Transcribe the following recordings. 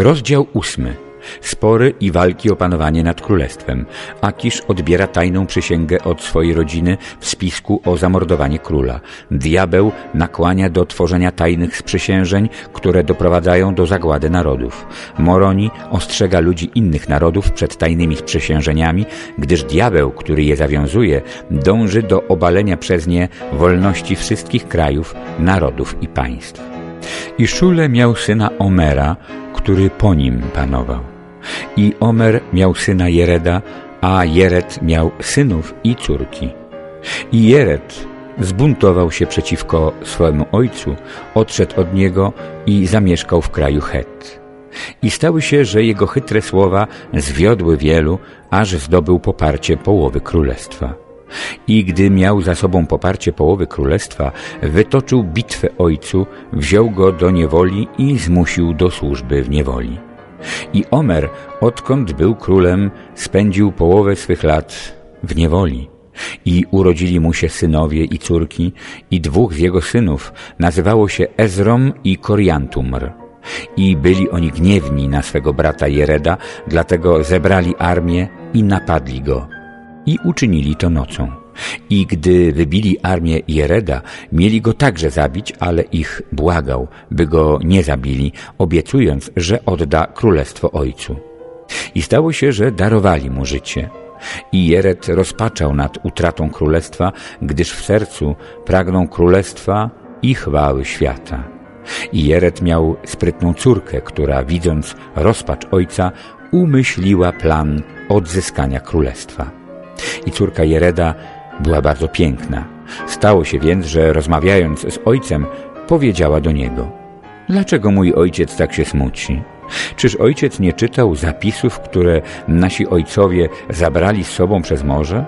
Rozdział ósmy. Spory i walki o panowanie nad królestwem. Akisz odbiera tajną przysięgę od swojej rodziny w spisku o zamordowanie króla. Diabeł nakłania do tworzenia tajnych sprzysiężeń, które doprowadzają do zagłady narodów. Moroni ostrzega ludzi innych narodów przed tajnymi sprzysiężeniami, gdyż diabeł, który je zawiązuje, dąży do obalenia przez nie wolności wszystkich krajów, narodów i państw. I Szule miał syna Omera, który po nim panował. I Omer miał syna Jereda, a Jered miał synów i córki. I Jered zbuntował się przeciwko swojemu ojcu, odszedł od niego i zamieszkał w kraju Het. I stały się, że jego chytre słowa zwiodły wielu, aż zdobył poparcie połowy królestwa. I gdy miał za sobą poparcie połowy królestwa, wytoczył bitwę ojcu, wziął go do niewoli i zmusił do służby w niewoli. I Omer, odkąd był królem, spędził połowę swych lat w niewoli. I urodzili mu się synowie i córki, i dwóch z jego synów nazywało się Ezrom i Koriantumr. I byli oni gniewni na swego brata Jereda, dlatego zebrali armię i napadli go. I uczynili to nocą. I gdy wybili armię Jereda, mieli go także zabić, ale ich błagał, by go nie zabili, obiecując, że odda królestwo ojcu. I stało się, że darowali mu życie. I Jered rozpaczał nad utratą królestwa, gdyż w sercu pragną królestwa i chwały świata. I Jered miał sprytną córkę, która widząc rozpacz ojca, umyśliła plan odzyskania królestwa. I córka Jereda była bardzo piękna. Stało się więc, że rozmawiając z ojcem, powiedziała do niego Dlaczego mój ojciec tak się smuci? Czyż ojciec nie czytał zapisów, które nasi ojcowie zabrali z sobą przez morze?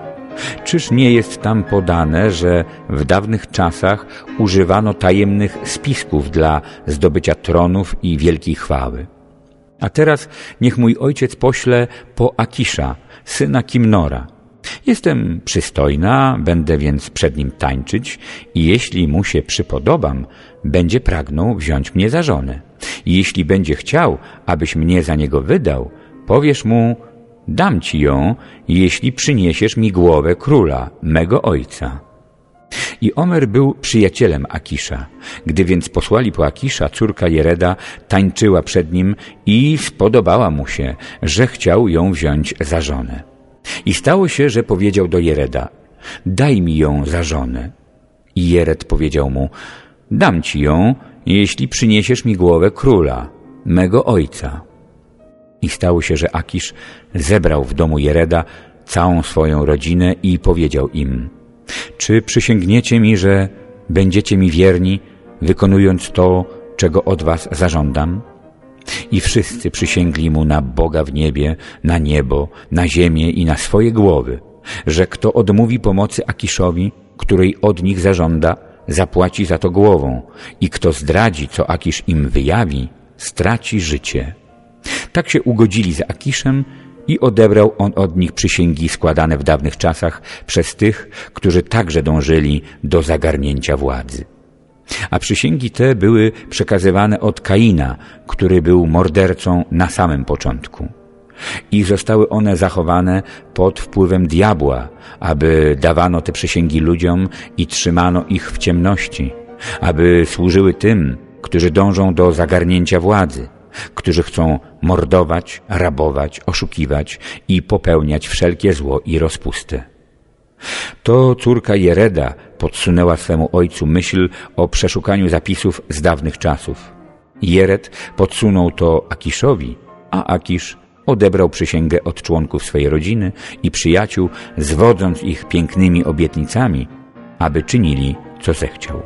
Czyż nie jest tam podane, że w dawnych czasach używano tajemnych spisków dla zdobycia tronów i wielkiej chwały? A teraz niech mój ojciec pośle po Akisza, syna Kimnora, Jestem przystojna, będę więc przed nim tańczyć i jeśli mu się przypodobam, będzie pragnął wziąć mnie za żonę. I jeśli będzie chciał, abyś mnie za niego wydał, powiesz mu, dam ci ją, jeśli przyniesiesz mi głowę króla, mego ojca. I Omer był przyjacielem Akisza. Gdy więc posłali po Akisza, córka Jereda tańczyła przed nim i spodobała mu się, że chciał ją wziąć za żonę. I stało się, że powiedział do Jereda, daj mi ją za żonę. I Jered powiedział mu, dam ci ją, jeśli przyniesiesz mi głowę króla, mego ojca. I stało się, że Akisz zebrał w domu Jereda całą swoją rodzinę i powiedział im, czy przysięgniecie mi, że będziecie mi wierni, wykonując to, czego od was zażądam? I wszyscy przysięgli mu na Boga w niebie, na niebo, na ziemię i na swoje głowy, że kto odmówi pomocy Akiszowi, której od nich zażąda, zapłaci za to głową i kto zdradzi, co Akisz im wyjawi, straci życie. Tak się ugodzili z Akiszem i odebrał on od nich przysięgi składane w dawnych czasach przez tych, którzy także dążyli do zagarnięcia władzy. A przysięgi te były przekazywane od Kaina, który był mordercą na samym początku. I zostały one zachowane pod wpływem diabła, aby dawano te przysięgi ludziom i trzymano ich w ciemności, aby służyły tym, którzy dążą do zagarnięcia władzy, którzy chcą mordować, rabować, oszukiwać i popełniać wszelkie zło i rozpustę. To córka Jereda podsunęła swemu ojcu myśl o przeszukaniu zapisów z dawnych czasów. Jered podsunął to Akiszowi, a Akisz odebrał przysięgę od członków swojej rodziny i przyjaciół, zwodząc ich pięknymi obietnicami, aby czynili, co zechciał.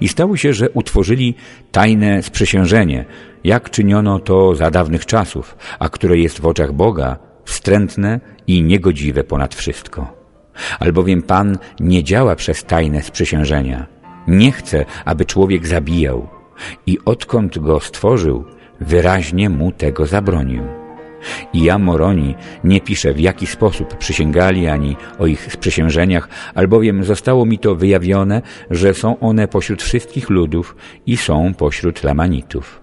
I stało się, że utworzyli tajne sprzysiężenie, jak czyniono to za dawnych czasów, a które jest w oczach Boga wstrętne i niegodziwe ponad wszystko albowiem Pan nie działa przez tajne sprzysiężenia. Nie chce, aby człowiek zabijał i odkąd go stworzył, wyraźnie mu tego zabronił. I ja, Moroni, nie piszę w jaki sposób przysięgali ani o ich sprzysiężeniach, albowiem zostało mi to wyjawione, że są one pośród wszystkich ludów i są pośród Lamanitów.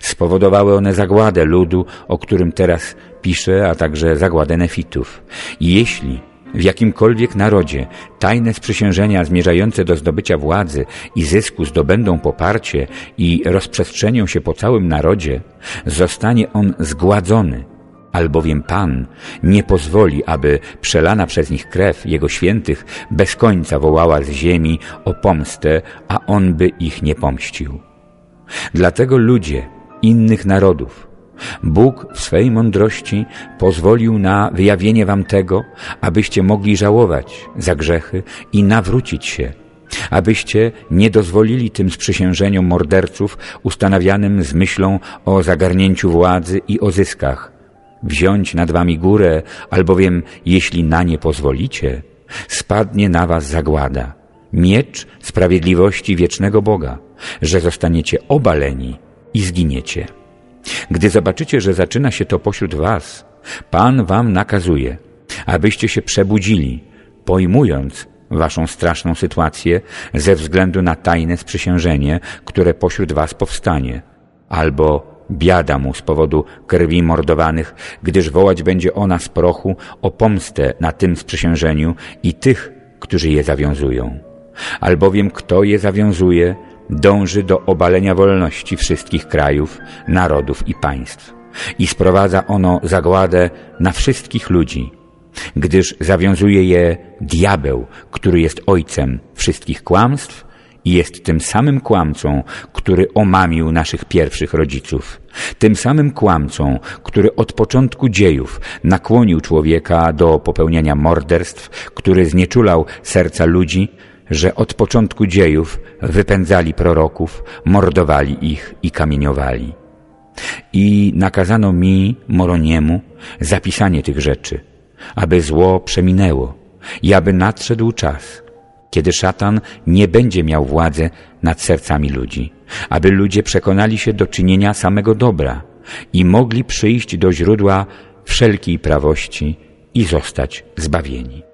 Spowodowały one zagładę ludu, o którym teraz piszę, a także zagładę nefitów. I jeśli w jakimkolwiek narodzie tajne sprzysiężenia zmierzające do zdobycia władzy i zysku zdobędą poparcie i rozprzestrzenią się po całym narodzie, zostanie on zgładzony, albowiem Pan nie pozwoli, aby przelana przez nich krew Jego świętych bez końca wołała z ziemi o pomstę, a On by ich nie pomścił. Dlatego ludzie innych narodów Bóg w swej mądrości pozwolił na wyjawienie wam tego, abyście mogli żałować za grzechy i nawrócić się, abyście nie dozwolili tym sprzysiężeniom morderców ustanawianym z myślą o zagarnięciu władzy i o zyskach, wziąć nad wami górę, albowiem jeśli na nie pozwolicie, spadnie na was zagłada, miecz sprawiedliwości wiecznego Boga, że zostaniecie obaleni i zginiecie. Gdy zobaczycie, że zaczyna się to pośród was, Pan wam nakazuje, abyście się przebudzili, pojmując waszą straszną sytuację ze względu na tajne sprzysiężenie, które pośród was powstanie, albo biada mu z powodu krwi mordowanych, gdyż wołać będzie ona z prochu o pomstę na tym sprzysiężeniu i tych, którzy je zawiązują. Albowiem kto je zawiązuje, dąży do obalenia wolności wszystkich krajów, narodów i państw. I sprowadza ono zagładę na wszystkich ludzi, gdyż zawiązuje je diabeł, który jest ojcem wszystkich kłamstw i jest tym samym kłamcą, który omamił naszych pierwszych rodziców. Tym samym kłamcą, który od początku dziejów nakłonił człowieka do popełniania morderstw, który znieczulał serca ludzi, że od początku dziejów wypędzali proroków, mordowali ich i kamieniowali. I nakazano mi, Moroniemu, zapisanie tych rzeczy, aby zło przeminęło i aby nadszedł czas, kiedy szatan nie będzie miał władzy nad sercami ludzi, aby ludzie przekonali się do czynienia samego dobra i mogli przyjść do źródła wszelkiej prawości i zostać zbawieni.